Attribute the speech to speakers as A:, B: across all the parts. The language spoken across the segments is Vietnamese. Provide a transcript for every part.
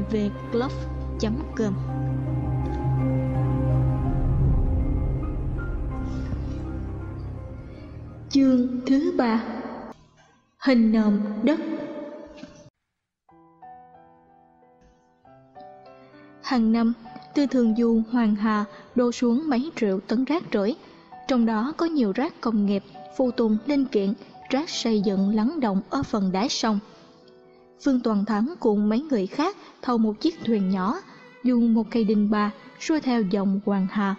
A: 2vclub.com Chương thứ ba. Hình nòm đất. Hàng năm, từ thường du Hoàng Hà đổ xuống mấy triệu tấn rác rưởi, trong đó có nhiều rác công nghiệp, phụ tùng, linh kiện, rác xây dựng lắng động ở phần đáy sông. Phương Toàn Thắng cùng mấy người khác thâu một chiếc thuyền nhỏ, dùng một cây đinh ba xuôi theo dòng Hoàng Hà,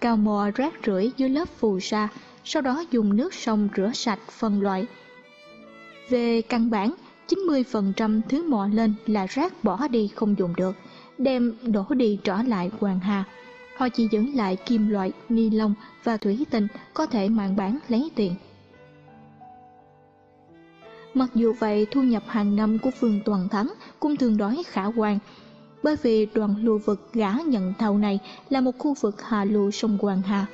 A: cào mò rác rưởi dưới lớp phù sa, sau đó dùng nước sông rửa sạch phân loại. Về căn bản, 90% thứ mò lên là rác bỏ đi không dùng được, đem đổ đi trở lại Hoàng Hà. Họ chỉ giữ lại kim loại, ni lông và thủy tinh có thể mang bán lấy tiền. Mặc dù vậy, thu nhập hàng năm của Phương Toàn Thắng cũng tương đối khả quan, bởi vì đoàn lưu vực gã nhận thầu này là một khu vực hạ lưu sông Hoàng Hà.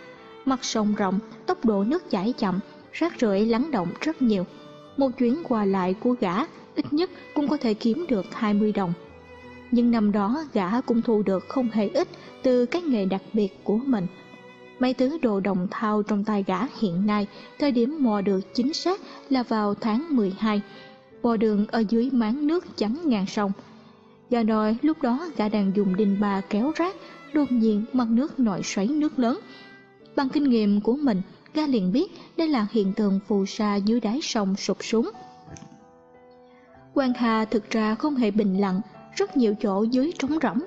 A: Mặt sông rộng, tốc độ nước chảy chậm, rác rưởi lắng động rất nhiều. Một chuyến qua lại của gã ít nhất cũng có thể kiếm được 20 đồng. Nhưng năm đó gã cũng thu được không hề ít từ cái nghề đặc biệt của mình. Mấy thứ đồ đồng thau trong tay gã hiện nay, thời điểm mò được chính xác là vào tháng 12. Bò đường ở dưới máng nước chắn ngàn sông. Gà đòi lúc đó gã đang dùng đinh ba kéo rác, đột nhiên mặt nước nổi xoáy nước lớn. Bằng kinh nghiệm của mình, gã liền biết đây là hiện tượng phù sa dưới đáy sông sụp xuống. Quan Hà thực ra không hề bình lặng, rất nhiều chỗ dưới trống rỗng.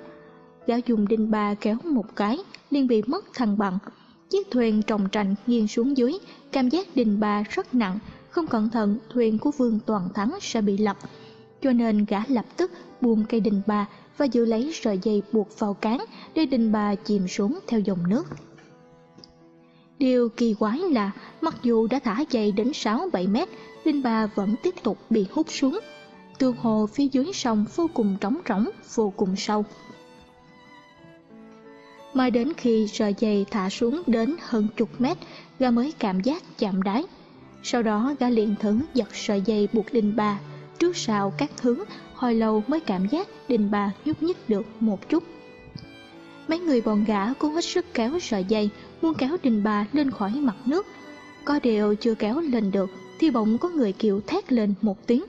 A: Gã dùng đinh ba kéo một cái, liền bị mất thăng bằng. Chiếc thuyền trồng trành nghiêng xuống dưới, cảm giác đình bà rất nặng, không cẩn thận thuyền của Vương Toàn Thắng sẽ bị lật. Cho nên gã lập tức buông cây đình bà và giữ lấy sợi dây buộc vào cán để đình bà chìm xuống theo dòng nước. Điều kỳ quái là mặc dù đã thả dây đến 6-7 mét, đình bà vẫn tiếp tục bị hút xuống. Tường hồ phía dưới sông vô cùng trống rỗng, vô cùng sâu. Mai đến khi sợi dây thả xuống đến hơn chục mét, gã mới cảm giác chạm đáy. Sau đó gã liền thử giật sợi dây buộc đinh ba, trước sau các hướng, hồi lâu mới cảm giác đinh ba nhúc nhích được một chút. Mấy người bọn gã cố hết sức kéo sợi dây, muốn kéo đinh ba lên khỏi mặt nước. Có điều chưa kéo lên được, thì bỗng có người kêu thét lên một tiếng.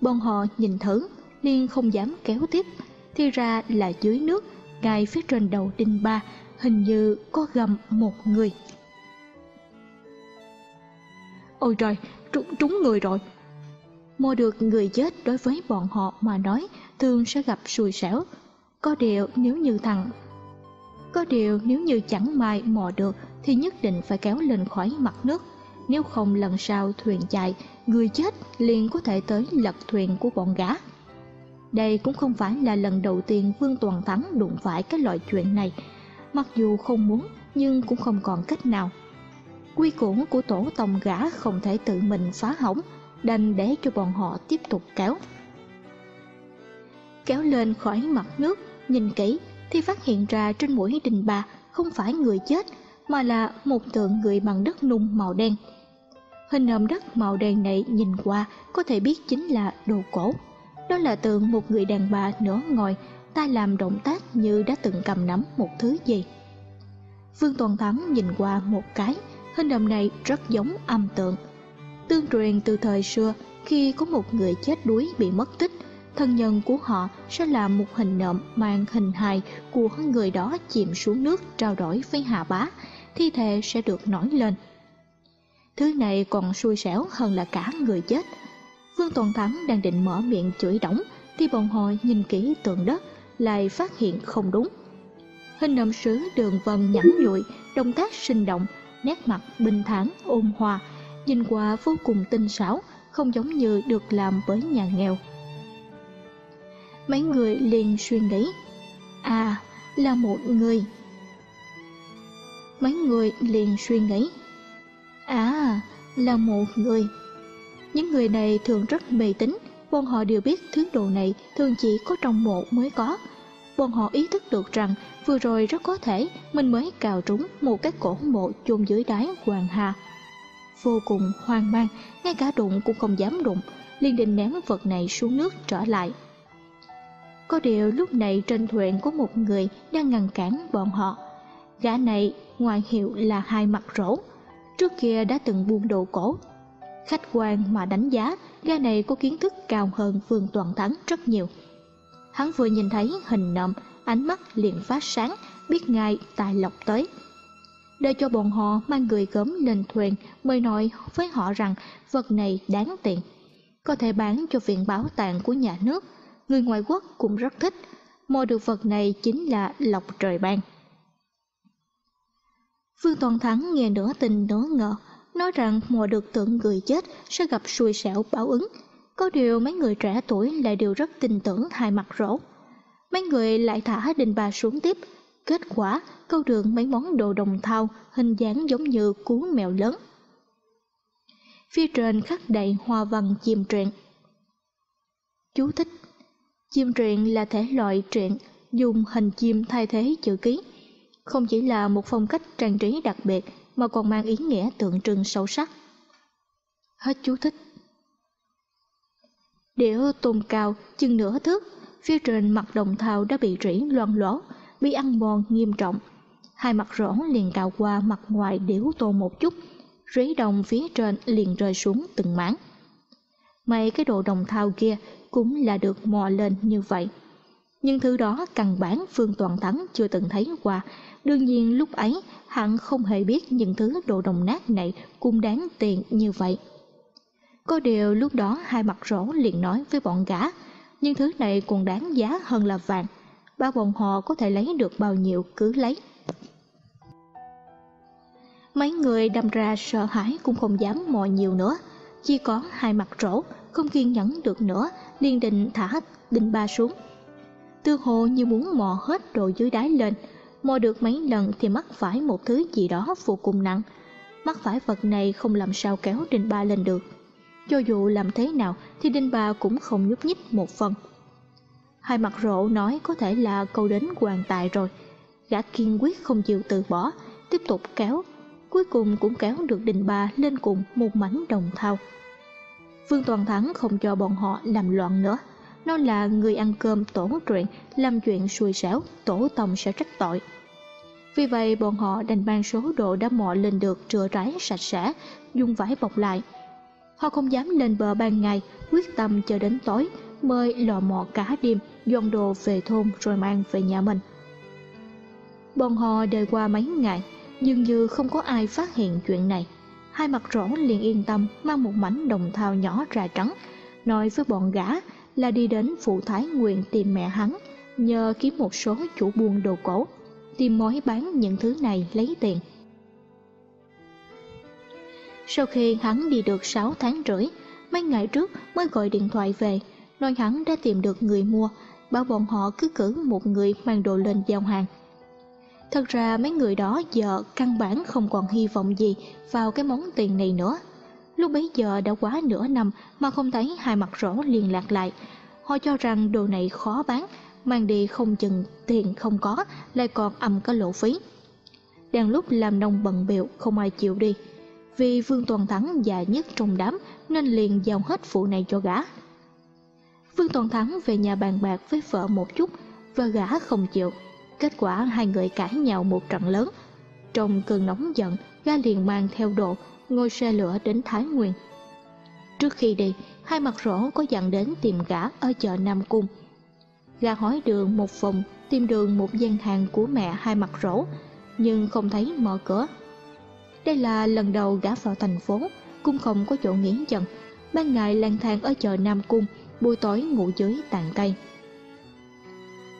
A: Bọn họ nhìn thử, liền không dám kéo tiếp, thì ra là dưới nước, ngay phía trên đầu đinh ba, hình như có gầm một người. Ôi trời, trúng, trúng người rồi. Mua được người chết đối với bọn họ mà nói thường sẽ gặp xui xẻo. Có điều nếu như thằng có điều nếu như chẳng may mò được thì nhất định phải kéo lên khỏi mặt nước. Nếu không lần sau thuyền chạy, người chết liền có thể tới lật thuyền của bọn gã. Đây cũng không phải là lần đầu tiên Vương Toàn Thắng đụng phải cái loại chuyện này. Mặc dù không muốn nhưng cũng không còn cách nào. Quy củ của tổ tông gã không thể tự mình phá hỏng, đành để cho bọn họ tiếp tục kéo. Kéo lên khỏi mặt nước, nhìn kỹ thì phát hiện ra trên mũi đình bà không phải người chết mà là một tượng người bằng đất nung màu đen. Hình nộm đất màu đen này nhìn qua có thể biết chính là đồ cổ. Đó là tượng một người đàn bà nửa ngồi, tay làm động tác như đã từng cầm nắm một thứ gì. Vương Toàn Thắng nhìn qua một cái, hình nộm này rất giống âm tượng. Tương truyền từ thời xưa, khi có một người chết đuối bị mất tích, thân nhân của họ sẽ làm một hình nộm mang hình hài của người đó chìm xuống nước trao đổi với Hà Bá, thi thể sẽ được nổi lên. Thứ này còn xui xẻo hơn là cả người chết. Vương Toàn Thắng đang định mở miệng chửi đóng, thì bọn họ nhìn kỹ tượng đất, lại phát hiện không đúng. Hình nộm sứ đường vân nhẵn nhụi, động tác sinh động, nét mặt bình thản, ôn hòa, nhìn qua vô cùng tinh xảo, không giống như được làm với nhà nghèo. Mấy người liền suy nghĩ, à, là một người. Mấy người liền suy nghĩ, à, là một người. Những người này thường rất mê tín, bọn họ đều biết thứ đồ này thường chỉ có trong mộ mới có. Bọn họ ý thức được rằng vừa rồi rất có thể mình mới cào trúng một cái cổ mộ chôn dưới đáy hoàng hà. Vô cùng hoang mang, ngay cả đụng cũng không dám đụng, liền định ném vật này xuống nước trở lại. Có điều lúc này trên thuyền có một người đang ngăn cản bọn họ. Gã này ngoài hiệu là hai mặt rỗ, trước kia đã từng buôn đồ cổ. Khách quan mà đánh giá, ga này có kiến thức cao hơn Vương Toàn Thắng rất nhiều. Hắn vừa nhìn thấy hình nộm, ánh mắt liền phát sáng, biết ngay tài lộc tới. Để cho bọn họ mang người gớm lên thuyền mới nói với họ rằng vật này đáng tiền. Có thể bán cho viện bảo tàng của nhà nước, người ngoại quốc cũng rất thích. Mua được vật này chính là lộc trời ban. Vương Toàn Thắng nghe nửa tin nửa ngờ, nói rằng mùa được tượng người chết sẽ gặp xui xẻo báo ứng. Có điều mấy người trẻ tuổi lại đều rất tin tưởng hai mặt rỗ. Mấy người lại thả đình bà xuống tiếp, kết quả câu đường mấy món đồ đồng thau hình dáng giống như cuốn mèo lớn. Phía trên khắc đầy hoa văn chim truyện. Chú thích Chim truyện là thể loại truyện dùng hình chim thay thế chữ ký không chỉ là một phong cách trang trí đặc biệt mà còn mang ý nghĩa tượng trưng sâu sắc. Hết chú thích. Đĩa tôm cao chừng nửa thước, phía trên mặt đồng thau đã bị rỉ loang lỗ, bị ăn mòn nghiêm trọng. Hai mặt rỗng liền cào qua mặt ngoài điếu tôm một chút, rỉ đồng phía trên liền rơi xuống từng mảng. Mấy cái đồ đồng thau kia cũng là được mò lên như vậy. Nhưng thứ đó căn bản Phương Toàn Thắng chưa từng thấy qua, Đương nhiên lúc ấy hắn không hề biết những thứ đồ đồng nát này cũng đáng tiền như vậy. Có điều lúc đó hai mặt rỗ liền nói với bọn gã, nhưng thứ này còn đáng giá hơn là vàng. Ba bọn họ có thể lấy được bao nhiêu cứ lấy. Mấy người đâm ra sợ hãi cũng không dám mò nhiều nữa. Chỉ có hai mặt rỗ, không kiên nhẫn được nữa, liền định thả đinh ba xuống. Tư hồ như muốn mò hết đồ dưới đáy lên, mò được mấy lần thì mắc phải một thứ gì đó vô cùng nặng. Mắc phải vật này không làm sao kéo Đinh Ba lên được. Cho dù làm thế nào thì Đinh Ba cũng không nhúc nhích một phần. Hai mặt rộ nói có thể là câu đến hoàn tài rồi. Gã kiên quyết không chịu từ bỏ, tiếp tục kéo. Cuối cùng cũng kéo được Đinh Ba lên cùng một mảnh đồng thau. Vương Toàn Thắng không cho bọn họ làm loạn nữa. Nó là người ăn cơm tổ truyện, làm chuyện xui xẻo, tổ tông sẽ trách tội. Vì vậy bọn họ đành mang số đồ đã mò lên được rửa rái sạch sẽ, dùng vải bọc lại. Họ không dám lên bờ ban ngày, quyết tâm chờ đến tối, mời lò mò cả đêm, dọn đồ về thôn rồi mang về nhà mình. Bọn họ đời qua mấy ngày, dường như không có ai phát hiện chuyện này. Hai mặt rõ liền yên tâm mang một mảnh đồng thau nhỏ ra trắng, nói với bọn gã là đi đến phụ thái nguyện tìm mẹ hắn, nhờ kiếm một số chủ buôn đồ cổ tìm mối bán những thứ này lấy tiền. Sau khi hắn đi được 6 tháng rưỡi, mấy ngày trước mới gọi điện thoại về, nói hắn đã tìm được người mua, bảo bọn họ cứ cử một người mang đồ lên giao hàng. Thật ra mấy người đó giờ căn bản không còn hy vọng gì vào cái món tiền này nữa. Lúc bấy giờ đã quá nửa năm mà không thấy hai mặt rõ liên lạc lại. Họ cho rằng đồ này khó bán mang đi không chừng tiền không có, lại còn âm có lộ phí. Đang lúc làm nông bận biểu không ai chịu đi, vì Vương Toàn Thắng già nhất trong đám nên liền giao hết phụ này cho gã. Vương Toàn Thắng về nhà bàn bạc với vợ một chút và gã không chịu. Kết quả hai người cãi nhau một trận lớn. Trong cơn nóng giận, ga liền mang theo đồ, ngồi xe lửa đến Thái Nguyên. Trước khi đi, hai mặt rỗ có dặn đến tìm gã ở chợ Nam Cung. Gà hỏi đường một vòng tìm đường một gian hàng của mẹ hai mặt rỗ nhưng không thấy mở cửa. Đây là lần đầu gã vào thành phố cũng không có chỗ nghỉ chân. Ban ngày lang thang ở chợ nam cung buổi tối ngủ dưới tàn cây.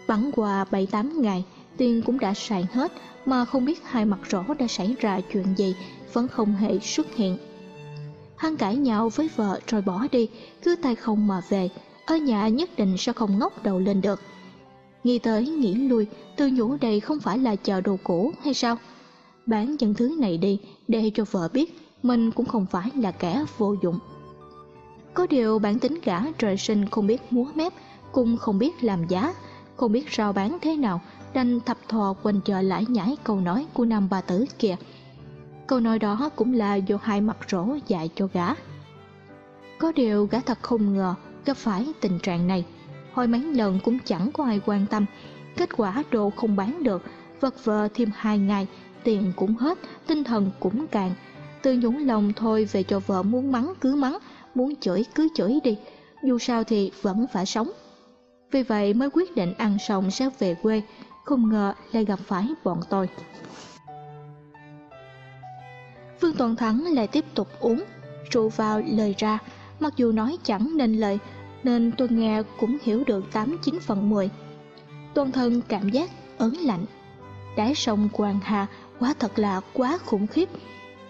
A: Bắn qua bảy tám ngày tiền cũng đã xài hết mà không biết hai mặt rõ đã xảy ra chuyện gì vẫn không hề xuất hiện hắn cãi nhau với vợ rồi bỏ đi cứ tay không mà về ở nhà nhất định sẽ không ngóc đầu lên được. Nghĩ tới nghĩ lui, tư nhủ đây không phải là chờ đồ cũ hay sao? Bán những thứ này đi để cho vợ biết mình cũng không phải là kẻ vô dụng. Có điều bản tính gã trời sinh không biết múa mép, cũng không biết làm giá, không biết rao bán thế nào, đành thập thò quanh chờ lãi nhải câu nói của nam bà tử kìa. Câu nói đó cũng là do hai mặt rỗ dạy cho gã. Có điều gã thật không ngờ gặp phải tình trạng này. hỏi mấy lần cũng chẳng có ai quan tâm. Kết quả đồ không bán được, vật vờ thêm hai ngày, tiền cũng hết, tinh thần cũng cạn. Từ nhũng lòng thôi về cho vợ muốn mắng cứ mắng, muốn chửi cứ chửi đi, dù sao thì vẫn phải sống. Vì vậy mới quyết định ăn xong sẽ về quê, không ngờ lại gặp phải bọn tôi. Vương Toàn Thắng lại tiếp tục uống, rượu vào lời ra, mặc dù nói chẳng nên lời, nên tôi nghe cũng hiểu được 8-9 phần 10. Toàn thân cảm giác ớn lạnh. Đáy sông hoàng Hà quá thật là quá khủng khiếp.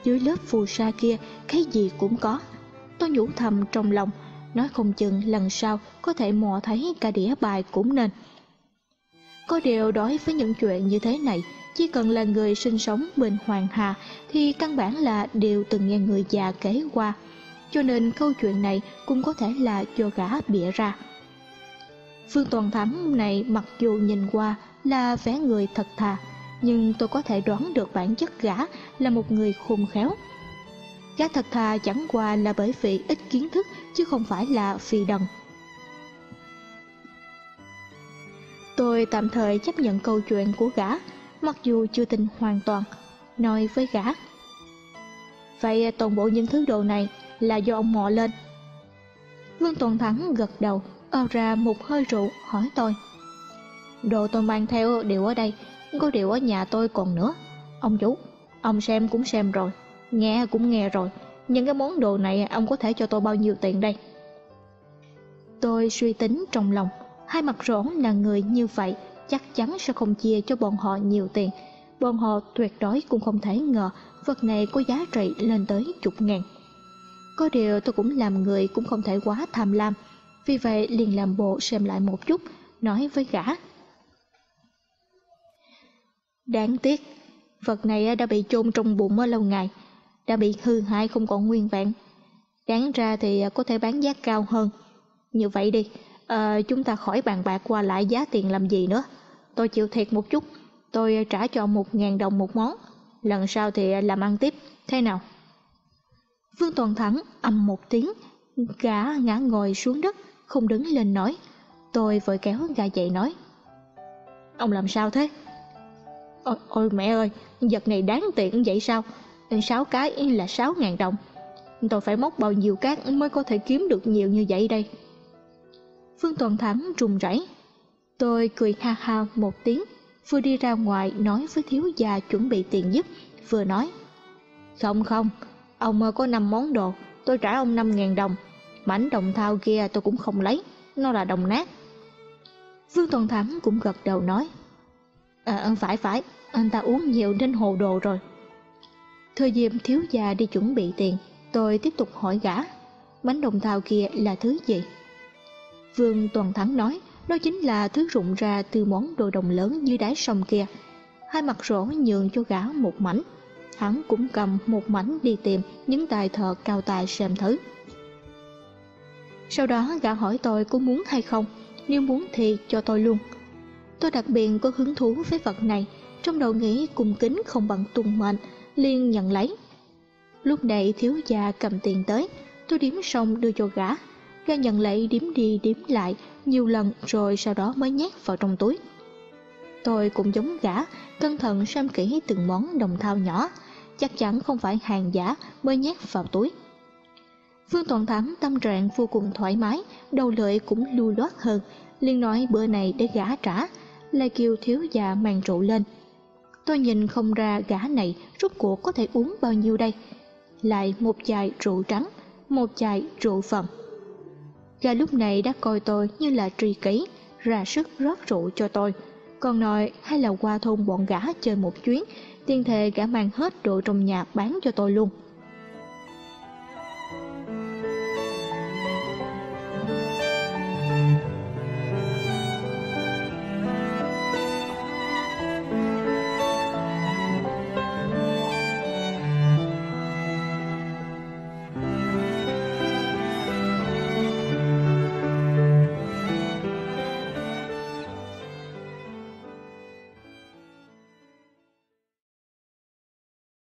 A: Dưới lớp phù sa kia, cái gì cũng có. Tôi nhủ thầm trong lòng, nói không chừng lần sau có thể mò thấy cả đĩa bài cũng nên. Có điều đối với những chuyện như thế này, chỉ cần là người sinh sống bên Hoàng Hà thì căn bản là đều từng nghe người già kể qua. Cho nên câu chuyện này cũng có thể là do gã bịa ra. Phương Toàn Thắng này mặc dù nhìn qua là vẻ người thật thà, nhưng tôi có thể đoán được bản chất gã là một người khôn khéo. Gã thật thà chẳng qua là bởi vì ít kiến thức chứ không phải là phi đần. Tôi tạm thời chấp nhận câu chuyện của gã, mặc dù chưa tin hoàn toàn, nói với gã. Vậy toàn bộ những thứ đồ này là do ông mò lên. Vương Toàn Thắng gật đầu, ơ ra một hơi rượu, hỏi tôi. Đồ tôi mang theo đều ở đây, có điều ở nhà tôi còn nữa. Ông chú, ông xem cũng xem rồi, nghe cũng nghe rồi, những cái món đồ này ông có thể cho tôi bao nhiêu tiền đây? Tôi suy tính trong lòng, hai mặt rỗn là người như vậy chắc chắn sẽ không chia cho bọn họ nhiều tiền. Bọn họ tuyệt đối cũng không thể ngờ vật này có giá trị lên tới chục ngàn. Có điều tôi cũng làm người cũng không thể quá tham lam, vì vậy liền làm bộ xem lại một chút, nói với gã. Đáng tiếc, vật này đã bị chôn trong bụng ở lâu ngày, đã bị hư hại không còn nguyên vẹn. Đáng ra thì có thể bán giá cao hơn. Như vậy đi, à, chúng ta khỏi bàn bạc qua lại giá tiền làm gì nữa. Tôi chịu thiệt một chút, tôi trả cho một ngàn đồng một món. Lần sau thì làm ăn tiếp, thế nào? Vương Toàn Thắng ầm một tiếng, gã ngã ngồi xuống đất, không đứng lên nói. Tôi vội kéo gã dậy nói. Ông làm sao thế? Ôi, ôi mẹ ơi, vật này đáng tiền vậy sao? Sáu cái là sáu ngàn đồng. Tôi phải móc bao nhiêu cát mới có thể kiếm được nhiều như vậy đây? Phương Toàn Thắng run rẩy. Tôi cười ha ha một tiếng, vừa đi ra ngoài nói với thiếu gia chuẩn bị tiền giúp, vừa nói. Không không, ông có 5 món đồ, tôi trả ông 5 ngàn đồng. Mảnh đồng thau kia tôi cũng không lấy, nó là đồng nát. Vương Toàn Thắng cũng gật đầu nói. À, phải phải, anh ta uống nhiều nên hồ đồ rồi. Thời điểm thiếu gia đi chuẩn bị tiền, tôi tiếp tục hỏi gã. Bánh đồng thau kia là thứ gì? Vương Toàn Thắng nói, đó chính là thứ rụng ra từ món đồ đồng lớn dưới đáy sông kia. Hai mặt rỗ nhường cho gã một mảnh. Hắn cũng cầm một mảnh đi tìm những tài thợ cao tài xem thử. Sau đó gã hỏi tôi có muốn hay không, nếu muốn thì cho tôi luôn. Tôi đặc biệt có hứng thú với vật này, trong đầu nghĩ cung kính không bằng tung mệnh, liền nhận lấy. Lúc này thiếu gia cầm tiền tới, tôi điếm xong đưa cho gã, gã nhận lấy điếm đi điếm lại nhiều lần rồi sau đó mới nhét vào trong túi. Tôi cũng giống gã, cẩn thận xem kỹ từng món đồng thau nhỏ, chắc chắn không phải hàng giả mới nhét vào túi. Vương Toàn Thắng tâm trạng vô cùng thoải mái, đầu lợi cũng lưu loát hơn, liền nói bữa này để gã trả, lại kêu thiếu già mang rượu lên. Tôi nhìn không ra gã này rút cuộc có thể uống bao nhiêu đây. Lại một chai rượu trắng, một chai rượu phẩm. Gã lúc này đã coi tôi như là tri kỷ, ra sức rót rượu cho tôi. Còn nói hay là qua thôn bọn gã chơi một chuyến, tiền thề gã mang hết đồ trong nhà bán cho tôi luôn.